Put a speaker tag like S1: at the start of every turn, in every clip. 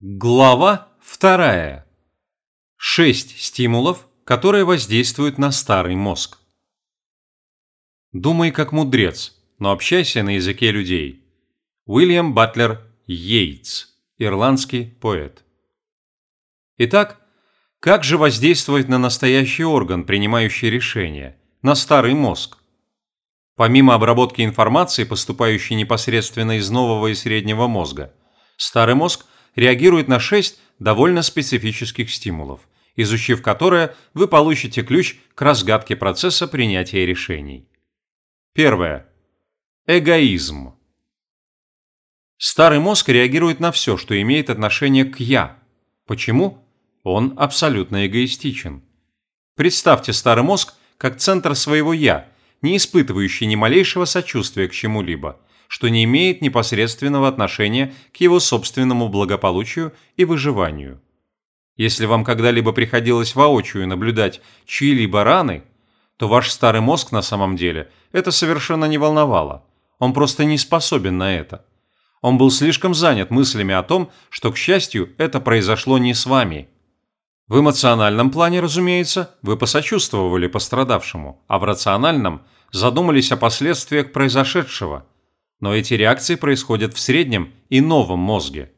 S1: Глава вторая. Шесть стимулов, которые воздействуют на старый мозг. Думай как мудрец, но общайся на языке людей. Уильям Батлер Йейтс, ирландский поэт. Итак, как же воздействовать на настоящий орган, принимающий решения, на старый мозг? Помимо обработки информации, поступающей непосредственно из нового и среднего мозга, старый мозг – реагирует на 6 довольно специфических стимулов, изучив которые вы получите ключ к разгадке процесса принятия решений. Первое. Эгоизм. Старый мозг реагирует на все, что имеет отношение к «я». Почему? Он абсолютно эгоистичен. Представьте старый мозг как центр своего «я», не испытывающий ни малейшего сочувствия к чему-либо – что не имеет непосредственного отношения к его собственному благополучию и выживанию. Если вам когда-либо приходилось воочию наблюдать чьи-либо раны, то ваш старый мозг на самом деле это совершенно не волновало. Он просто не способен на это. Он был слишком занят мыслями о том, что, к счастью, это произошло не с вами. В эмоциональном плане, разумеется, вы посочувствовали пострадавшему, а в рациональном задумались о последствиях произошедшего – но эти реакции происходят в среднем и новом мозге.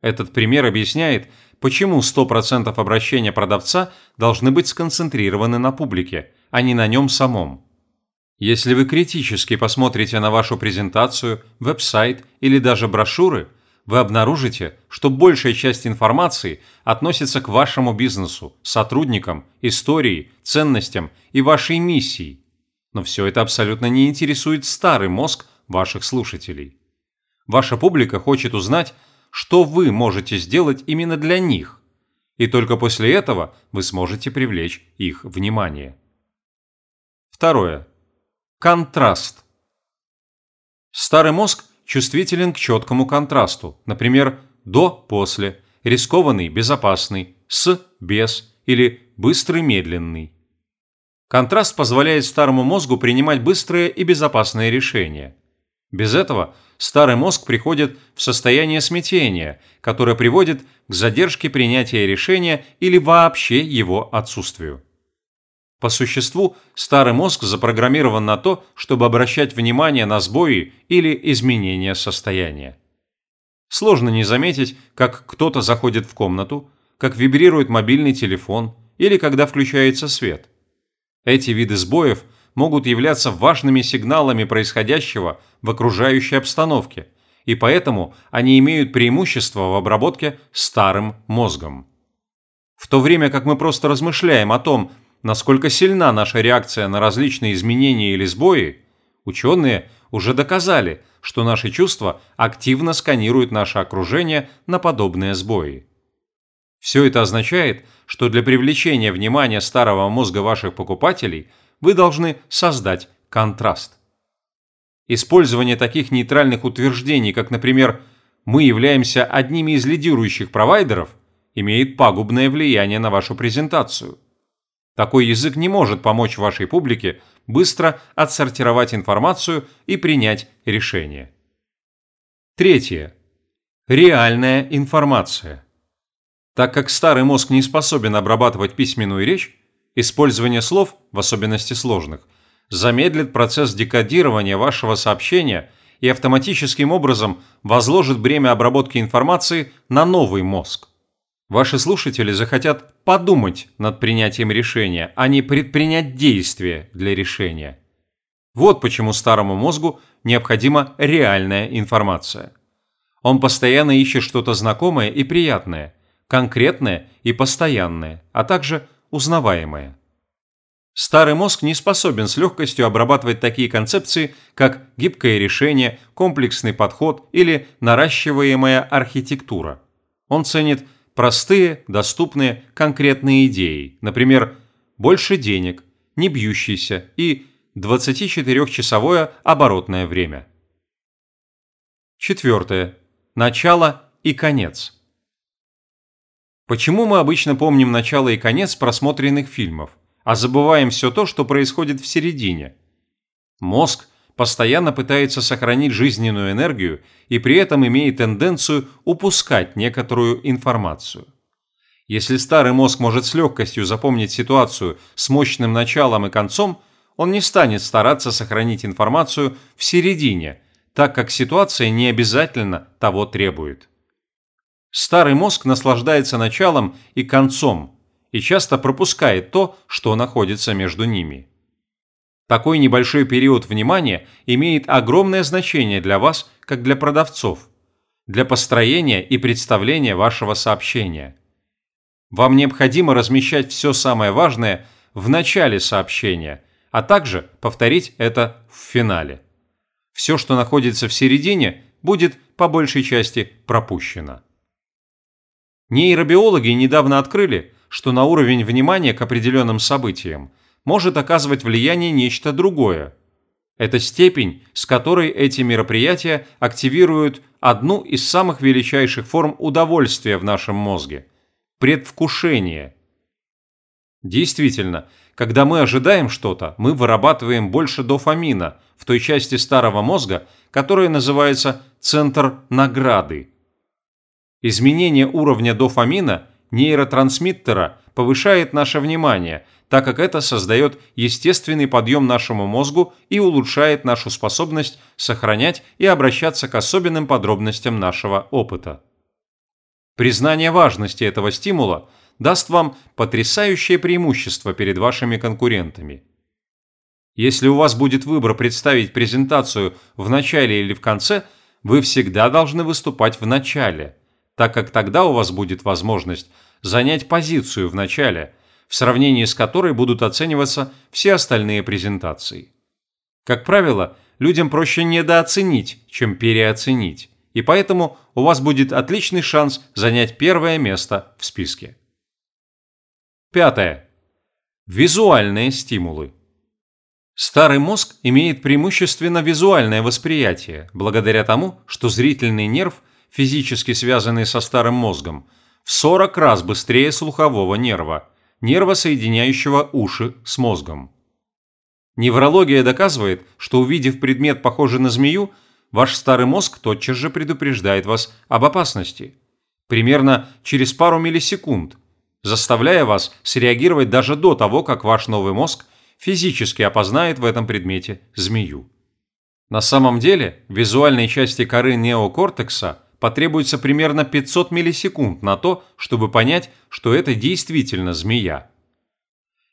S1: Этот пример объясняет, почему 100% обращения продавца должны быть сконцентрированы на публике, а не на нем самом. Если вы критически посмотрите на вашу презентацию, веб-сайт или даже брошюры, вы обнаружите, что большая часть информации относится к вашему бизнесу, сотрудникам, истории, ценностям и вашей миссии. Но все это абсолютно не интересует старый мозг ваших слушателей. Ваша публика хочет узнать, что вы можете сделать именно для них, и только после этого вы сможете привлечь их внимание. Второе. Контраст. Старый мозг чувствителен к четкому контрасту, например, до-после, рискованный, безопасный, с, без или быстрый, медленный. Контраст позволяет старому мозгу принимать быстрые и безопасные решения. Без этого старый мозг приходит в состояние смятения, которое приводит к задержке принятия решения или вообще его отсутствию. По существу, старый мозг запрограммирован на то, чтобы обращать внимание на сбои или изменения состояния. Сложно не заметить, как кто-то заходит в комнату, как вибрирует мобильный телефон или когда включается свет. Эти виды сбоев могут являться важными сигналами происходящего в окружающей обстановке, и поэтому они имеют преимущество в обработке старым мозгом. В то время как мы просто размышляем о том, насколько сильна наша реакция на различные изменения или сбои, ученые уже доказали, что наши чувства активно сканируют наше окружение на подобные сбои. Все это означает, что для привлечения внимания старого мозга ваших покупателей – вы должны создать контраст. Использование таких нейтральных утверждений, как, например, «мы являемся одними из лидирующих провайдеров», имеет пагубное влияние на вашу презентацию. Такой язык не может помочь вашей публике быстро отсортировать информацию и принять решение. Третье. Реальная информация. Так как старый мозг не способен обрабатывать письменную речь, Использование слов, в особенности сложных, замедлит процесс декодирования вашего сообщения и автоматическим образом возложит бремя обработки информации на новый мозг. Ваши слушатели захотят подумать над принятием решения, а не предпринять действия для решения. Вот почему старому мозгу необходима реальная информация. Он постоянно ищет что-то знакомое и приятное, конкретное и постоянное, а также узнаваемое. Старый мозг не способен с легкостью обрабатывать такие концепции, как гибкое решение, комплексный подход или наращиваемая архитектура. Он ценит простые, доступные, конкретные идеи, например, больше денег, не бьющийся и 24-часовое оборотное время. Четвертое. Начало и конец. Почему мы обычно помним начало и конец просмотренных фильмов, а забываем все то, что происходит в середине? Мозг постоянно пытается сохранить жизненную энергию и при этом имеет тенденцию упускать некоторую информацию. Если старый мозг может с легкостью запомнить ситуацию с мощным началом и концом, он не станет стараться сохранить информацию в середине, так как ситуация не обязательно того требует. Старый мозг наслаждается началом и концом и часто пропускает то, что находится между ними. Такой небольшой период внимания имеет огромное значение для вас, как для продавцов, для построения и представления вашего сообщения. Вам необходимо размещать все самое важное в начале сообщения, а также повторить это в финале. Все, что находится в середине, будет по большей части пропущено. Нейробиологи недавно открыли, что на уровень внимания к определенным событиям может оказывать влияние нечто другое. Это степень, с которой эти мероприятия активируют одну из самых величайших форм удовольствия в нашем мозге – предвкушение. Действительно, когда мы ожидаем что-то, мы вырабатываем больше дофамина в той части старого мозга, которая называется центр награды. Изменение уровня дофамина, нейротрансмиттера, повышает наше внимание, так как это создает естественный подъем нашему мозгу и улучшает нашу способность сохранять и обращаться к особенным подробностям нашего опыта. Признание важности этого стимула даст вам потрясающее преимущество перед вашими конкурентами. Если у вас будет выбор представить презентацию в начале или в конце, вы всегда должны выступать в начале – так как тогда у вас будет возможность занять позицию в начале, в сравнении с которой будут оцениваться все остальные презентации. Как правило, людям проще недооценить, чем переоценить, и поэтому у вас будет отличный шанс занять первое место в списке. Пятое. Визуальные стимулы. Старый мозг имеет преимущественно визуальное восприятие, благодаря тому, что зрительный нерв – физически связанный со старым мозгом, в 40 раз быстрее слухового нерва, нерва, соединяющего уши с мозгом. Неврология доказывает, что увидев предмет, похожий на змею, ваш старый мозг тотчас же предупреждает вас об опасности. Примерно через пару миллисекунд, заставляя вас среагировать даже до того, как ваш новый мозг физически опознает в этом предмете змею. На самом деле, в визуальной части коры неокортекса потребуется примерно 500 миллисекунд на то, чтобы понять, что это действительно змея.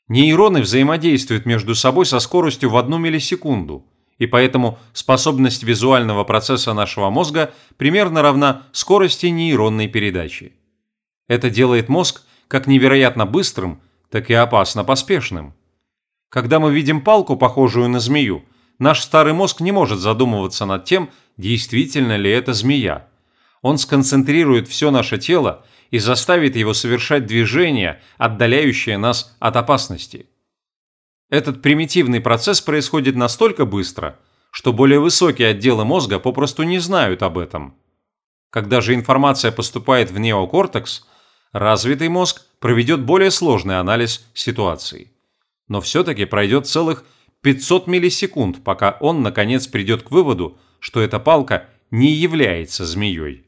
S1: Нейроны взаимодействуют между собой со скоростью в одну миллисекунду, и поэтому способность визуального процесса нашего мозга примерно равна скорости нейронной передачи. Это делает мозг как невероятно быстрым, так и опасно поспешным. Когда мы видим палку, похожую на змею, наш старый мозг не может задумываться над тем, действительно ли это змея. Он сконцентрирует все наше тело и заставит его совершать движения, отдаляющие нас от опасности. Этот примитивный процесс происходит настолько быстро, что более высокие отделы мозга попросту не знают об этом. Когда же информация поступает в неокортекс, развитый мозг проведет более сложный анализ ситуации. Но все-таки пройдет целых 500 миллисекунд, пока он наконец придет к выводу, что эта палка не является змеей.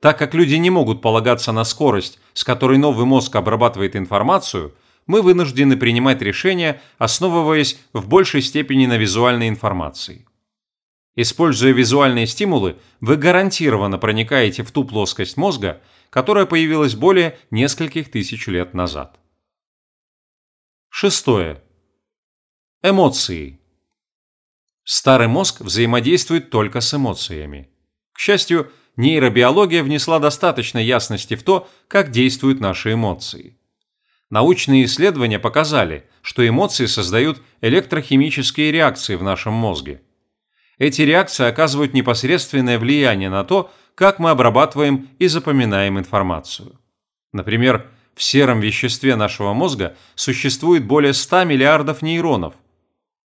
S1: Так как люди не могут полагаться на скорость, с которой новый мозг обрабатывает информацию, мы вынуждены принимать решения, основываясь в большей степени на визуальной информации. Используя визуальные стимулы, вы гарантированно проникаете в ту плоскость мозга, которая появилась более нескольких тысяч лет назад. Шестое. Эмоции. Старый мозг взаимодействует только с эмоциями. К счастью, нейробиология внесла достаточно ясности в то, как действуют наши эмоции. Научные исследования показали, что эмоции создают электрохимические реакции в нашем мозге. Эти реакции оказывают непосредственное влияние на то, как мы обрабатываем и запоминаем информацию. Например, в сером веществе нашего мозга существует более 100 миллиардов нейронов.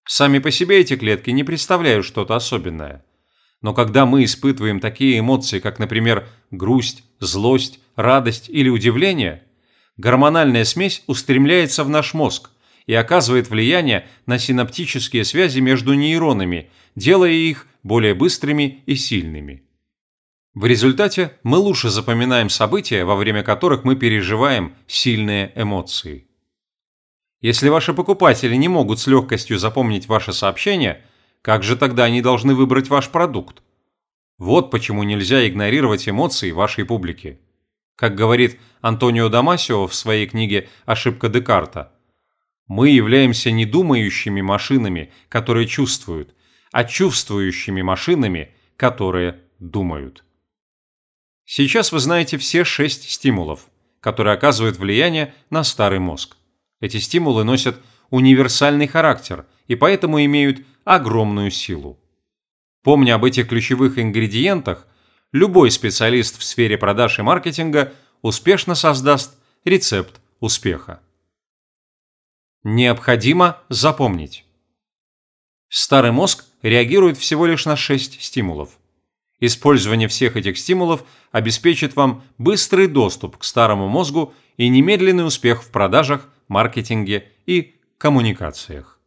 S1: Сами по себе эти клетки не представляют что-то особенное. Но когда мы испытываем такие эмоции, как, например, грусть, злость, радость или удивление, гормональная смесь устремляется в наш мозг, и оказывает влияние на синаптические связи между нейронами, делая их более быстрыми и сильными. В результате мы лучше запоминаем события, во время которых мы переживаем сильные эмоции. Если ваши покупатели не могут с легкостью запомнить ваше сообщение, как же тогда они должны выбрать ваш продукт? Вот почему нельзя игнорировать эмоции вашей публики. Как говорит Антонио Дамасио в своей книге «Ошибка Декарта», мы являемся не думающими машинами, которые чувствуют, а чувствующими машинами, которые думают. Сейчас вы знаете все шесть стимулов, которые оказывают влияние на старый мозг. Эти стимулы носят универсальный характер и поэтому имеют огромную силу. Помня об этих ключевых ингредиентах, любой специалист в сфере продаж и маркетинга успешно создаст рецепт успеха. Необходимо запомнить. Старый мозг реагирует всего лишь на 6 стимулов. Использование всех этих стимулов обеспечит вам быстрый доступ к старому мозгу и немедленный успех в продажах, маркетинге и коммуникациях.